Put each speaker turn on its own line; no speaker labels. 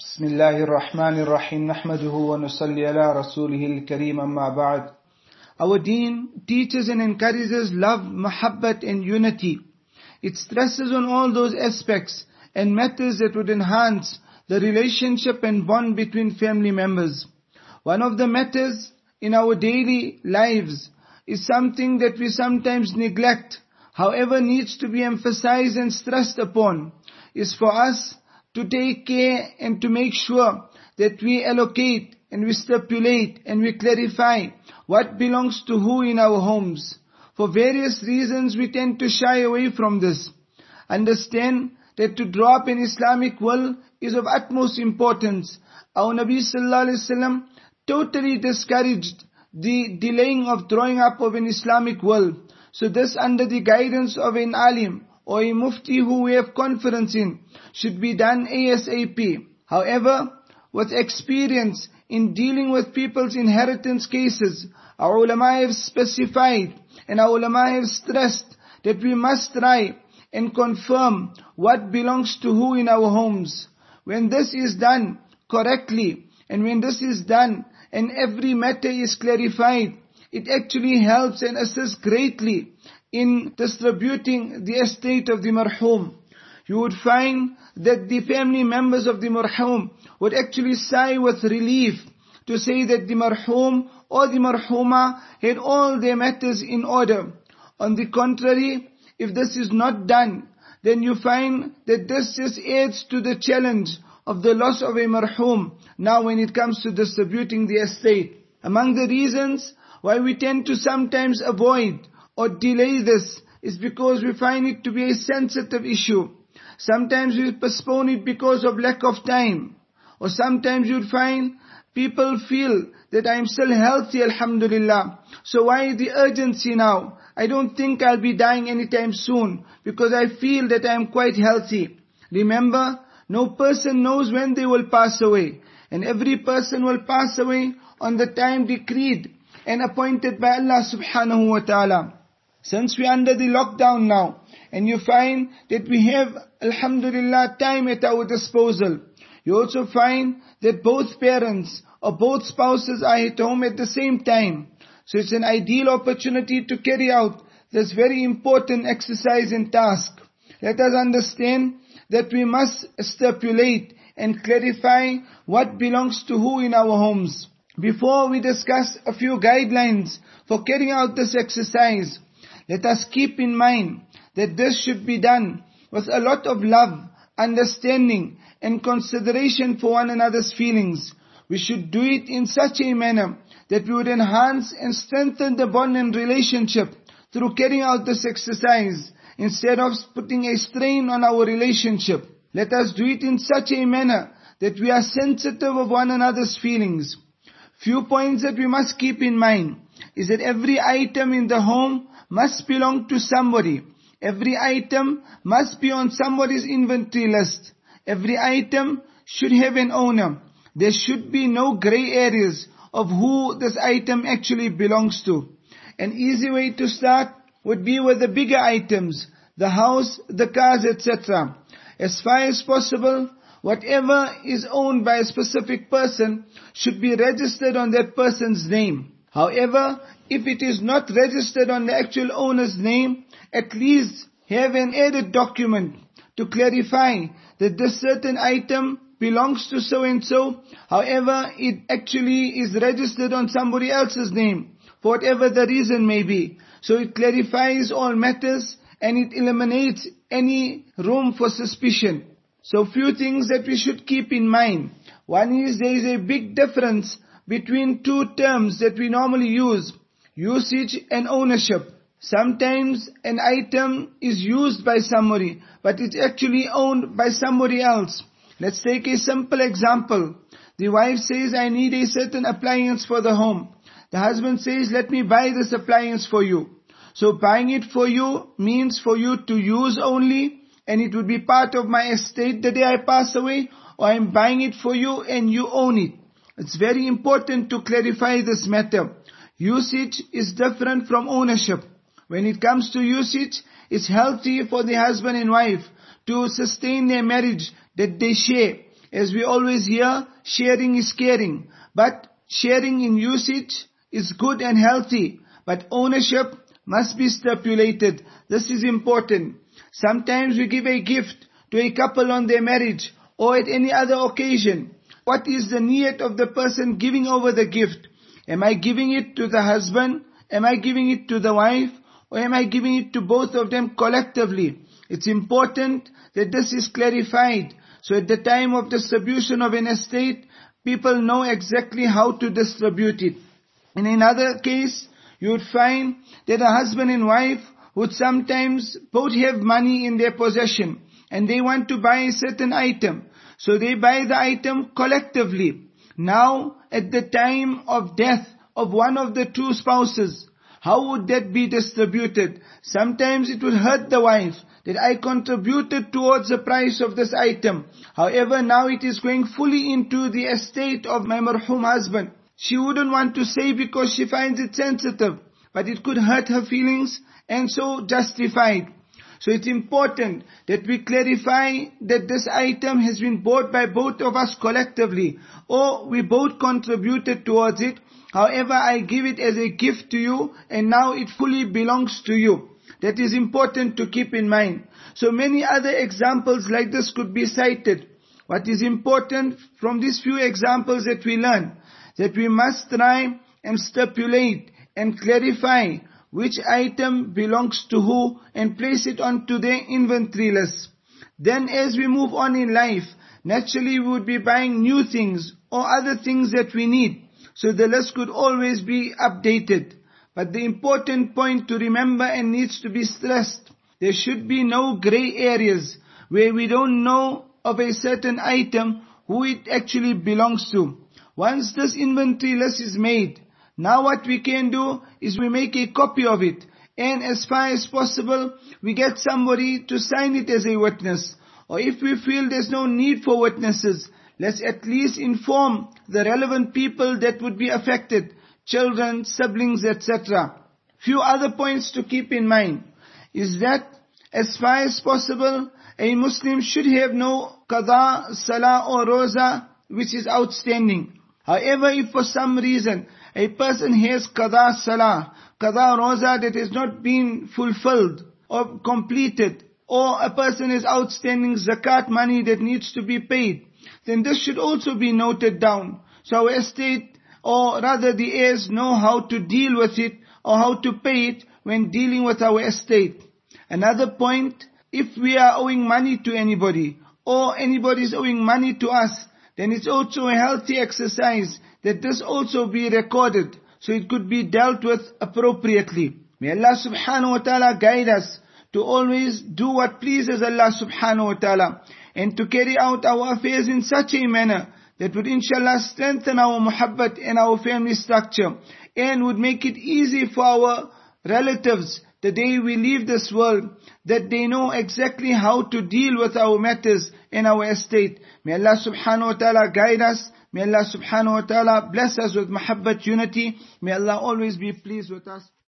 بسم الله الرحمن الرحيم نحمده ونصلي على رسوله الكريم أما بعد Our deen teaches and encourages love, mahabbat and unity. It stresses on all those aspects and matters that would enhance the relationship and bond between family members. One of the matters in our daily lives is something that we sometimes neglect, however needs to be emphasized and stressed upon, is for us to take care and to make sure that we allocate and we stipulate and we clarify what belongs to who in our homes. For various reasons we tend to shy away from this. Understand that to draw up an Islamic will is of utmost importance. Our Nabi sallallahu alaihi wasallam totally discouraged the delaying of drawing up of an Islamic will. So this under the guidance of an alim or a mufti who we have confidence in should be done ASAP. However, with experience in dealing with people's inheritance cases, our ulama have specified and our ulama have stressed that we must try and confirm what belongs to who in our homes. When this is done correctly and when this is done and every matter is clarified, it actually helps and assists greatly in distributing the estate of the marhum. You would find that the family members of the marhum would actually sigh with relief to say that the marhum or the marhuma had all their matters in order. On the contrary, if this is not done, then you find that this just adds to the challenge of the loss of a marhum now when it comes to distributing the estate. Among the reasons why we tend to sometimes avoid or delay this is because we find it to be a sensitive issue. Sometimes we postpone it because of lack of time. Or sometimes you'd find people feel that I'm still healthy, alhamdulillah. So why the urgency now? I don't think I'll be dying anytime soon because I feel that I'm quite healthy. Remember, no person knows when they will pass away. And every person will pass away on the time decreed and appointed by Allah subhanahu wa ta'ala. Since we're under the lockdown now, and you find that we have, alhamdulillah, time at our disposal. You also find that both parents or both spouses are at home at the same time. So it's an ideal opportunity to carry out this very important exercise and task. Let us understand that we must stipulate and clarify what belongs to who in our homes. Before we discuss a few guidelines for carrying out this exercise, let us keep in mind that this should be done with a lot of love, understanding and consideration for one another's feelings. We should do it in such a manner that we would enhance and strengthen the bond and relationship through carrying out this exercise instead of putting a strain on our relationship. Let us do it in such a manner that we are sensitive of one another's feelings. Few points that we must keep in mind is that every item in the home must belong to somebody. Every item must be on somebody's inventory list. Every item should have an owner. There should be no gray areas of who this item actually belongs to. An easy way to start would be with the bigger items, the house, the cars, etc. As far as possible, whatever is owned by a specific person should be registered on that person's name. However, if it is not registered on the actual owner's name, at least have an added document to clarify that this certain item belongs to so and so. However, it actually is registered on somebody else's name, for whatever the reason may be. So it clarifies all matters and it eliminates any room for suspicion. So few things that we should keep in mind. One is there is a big difference between two terms that we normally use, usage and ownership. Sometimes an item is used by somebody, but it's actually owned by somebody else. Let's take a simple example. The wife says, I need a certain appliance for the home. The husband says, let me buy this appliance for you. So buying it for you means for you to use only, and it would be part of my estate the day I pass away, or I'm buying it for you and you own it. It's very important to clarify this matter. Usage is different from ownership. When it comes to usage, it's healthy for the husband and wife to sustain their marriage that they share. As we always hear, sharing is caring. But sharing in usage is good and healthy. But ownership must be stipulated. This is important. Sometimes we give a gift to a couple on their marriage or at any other occasion. What is the need of the person giving over the gift? Am I giving it to the husband? Am I giving it to the wife? Or am I giving it to both of them collectively? It's important that this is clarified. So at the time of distribution of an estate, people know exactly how to distribute it. In another case, you would find that a husband and wife would sometimes both have money in their possession and they want to buy a certain item. So they buy the item collectively. Now, at the time of death of one of the two spouses, how would that be distributed? Sometimes it would hurt the wife that I contributed towards the price of this item. However, now it is going fully into the estate of my marhum husband. She wouldn't want to say because she finds it sensitive, but it could hurt her feelings and so justified. So it's important that we clarify that this item has been bought by both of us collectively or we both contributed towards it. However, I give it as a gift to you and now it fully belongs to you. That is important to keep in mind. So many other examples like this could be cited. What is important from these few examples that we learn, that we must try and stipulate and clarify which item belongs to who and place it onto their inventory list. Then as we move on in life, naturally we would be buying new things or other things that we need. So the list could always be updated. But the important point to remember and needs to be stressed, there should be no gray areas where we don't know of a certain item who it actually belongs to. Once this inventory list is made, now what we can do is we make a copy of it and as far as possible we get somebody to sign it as a witness. Or if we feel there's no need for witnesses, let's at least inform the relevant people that would be affected, children, siblings, etc. Few other points to keep in mind is that as far as possible, a Muslim should have no qada, salah or roza which is outstanding. However, if for some reason a person has qada salah, qada roza that has not been fulfilled or completed, or a person is outstanding zakat money that needs to be paid, then this should also be noted down. So our estate, or rather the heirs know how to deal with it or how to pay it when dealing with our estate. Another point, if we are owing money to anybody, or anybody is owing money to us, then it's also a healthy exercise that this also be recorded so it could be dealt with appropriately. May Allah subhanahu wa ta'ala guide us to always do what pleases Allah subhanahu wa ta'ala and to carry out our affairs in such a manner that would inshallah strengthen our muhabbat and our family structure and would make it easy for our relatives the day we leave this world that they know exactly how to deal with our matters in our estate. May Allah subhanahu wa ta'ala guide us. May Allah subhanahu wa ta'ala bless us with muhabbat unity. May Allah always be pleased with us.